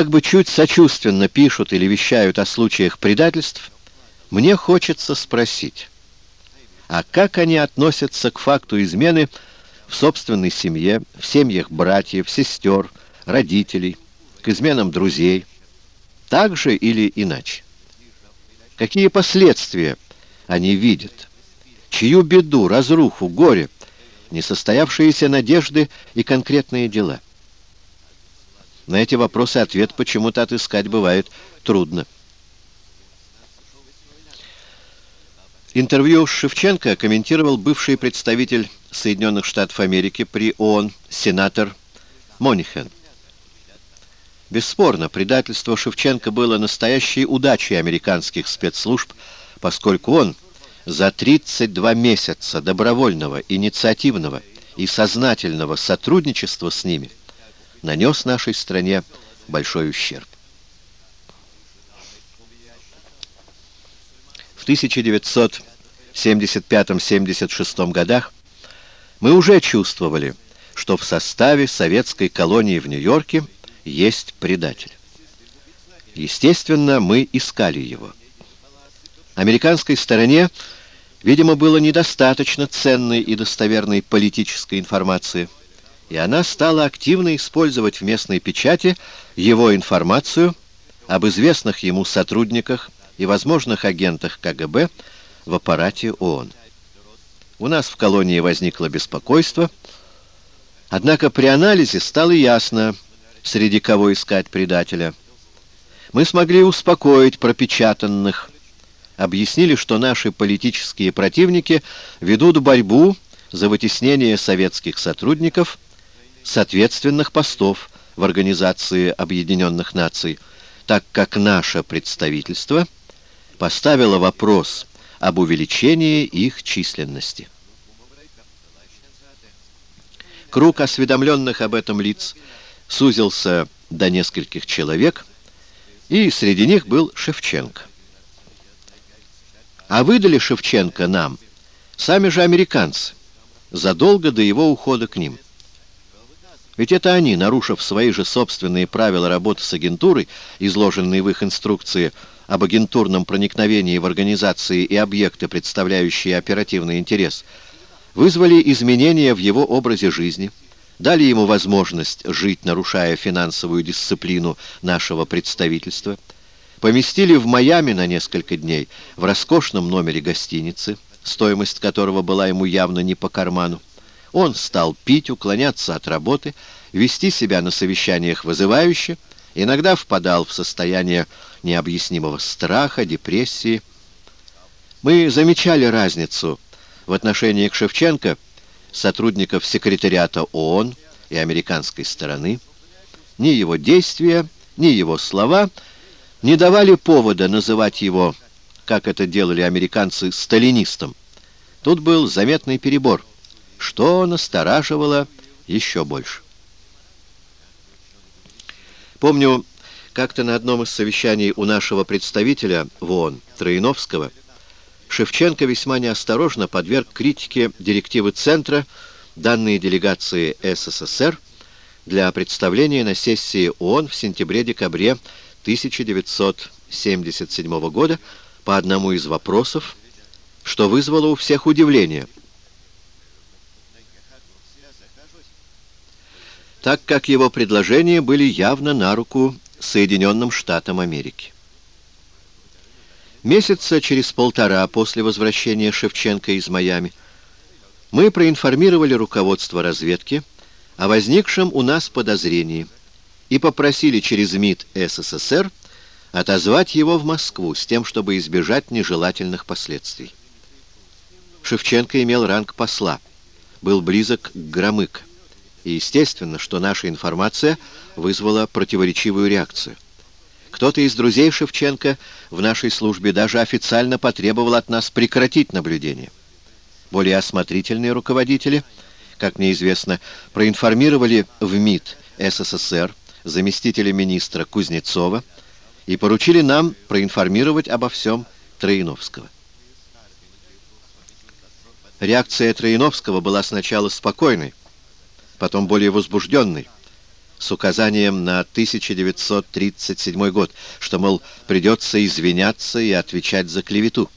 как бы чуть сочувственно пишут или вещают о случаях предательств, мне хочется спросить, а как они относятся к факту измены в собственной семье, в семьях братьев, сестер, родителей, к изменам друзей, так же или иначе? Какие последствия они видят? Чью беду, разруху, горе, несостоявшиеся надежды и конкретные дела? На эти вопросы ответ почему-то отыскать бывает трудно. Интервью Шевченко комментировал бывший представитель Соединенных Штатов Америки при ООН, сенатор Монихен. Бесспорно, предательство Шевченко было настоящей удачей американских спецслужб, поскольку он за 32 месяца добровольного, инициативного и сознательного сотрудничества с ними нанес нашей стране большой ущерб. В 1975-76 годах мы уже чувствовали, что в составе советской колонии в Нью-Йорке есть предатель. Естественно, мы искали его. Американской стороне, видимо, было недостаточно ценной и достоверной политической информации, и она стала активно использовать в местной печати его информацию об известных ему сотрудниках и возможных агентах КГБ в аппарате ООН. У нас в колонии возникло беспокойство, однако при анализе стало ясно, среди кого искать предателя. Мы смогли успокоить пропечатанных, объяснили, что наши политические противники ведут борьбу за вытеснение советских сотрудников с ответственных постов в Организации Объединенных Наций, так как наше представительство поставило вопрос об увеличении их численности. Круг осведомленных об этом лиц сузился до нескольких человек, и среди них был Шевченко. А выдали Шевченко нам сами же американцы, задолго до его ухода к ним. Ведь это они, нарушив свои же собственные правила работы с агентурой, изложенные в их инструкции об агентурном проникновении в организации и объекты, представляющие оперативный интерес, вызвали изменения в его образе жизни, дали ему возможность жить, нарушая финансовую дисциплину нашего представительства, поместили в Майами на несколько дней в роскошном номере гостиницы, стоимость которого была ему явно не по карману. Он стал пить, уклоняться от работы, вести себя на совещаниях вызывающе, иногда впадал в состояние необъяснимого страха, депрессии. Мы замечали разницу в отношении к Шевченко – сотрудников секретариата ООН и американской стороны, ни его действия, ни его слова не давали повода называть его, как это делали американцы, сталинистом. Тут был заметный перебор, что настораживало еще больше. Помню, как-то на одном из совещаний у нашего представителя в ООН, Троиновского, Шевченко весьма неосторожно подверг критике директивы Центра, данные делегации СССР для представления на сессии ООН в сентябре-декабре 1977 года по одному из вопросов, что вызвало у всех удивление. Так как его предложения были явно на руку Соединенным Штатам Америки. Месяца через полтора после возвращения Шевченко из Майами мы проинформировали руководство разведки о возникшем у нас подозрении и попросили через МИД СССР отозвать его в Москву с тем, чтобы избежать нежелательных последствий. Шевченко имел ранг посла, был близок к Громык, и естественно, что наша информация вызвала противоречивую реакцию. Кто-то из друзей Шевченко в нашей службе даже официально потребовал от нас прекратить наблюдение. Более осмотрительные руководители, как мне известно, проинформировали в МИД СССР заместителя министра Кузнецова и поручили нам проинформировать обо всем Троиновского. Реакция Троиновского была сначала спокойной, потом более возбужденной. с указанием на 1937 год, что, мол, придется извиняться и отвечать за клевету.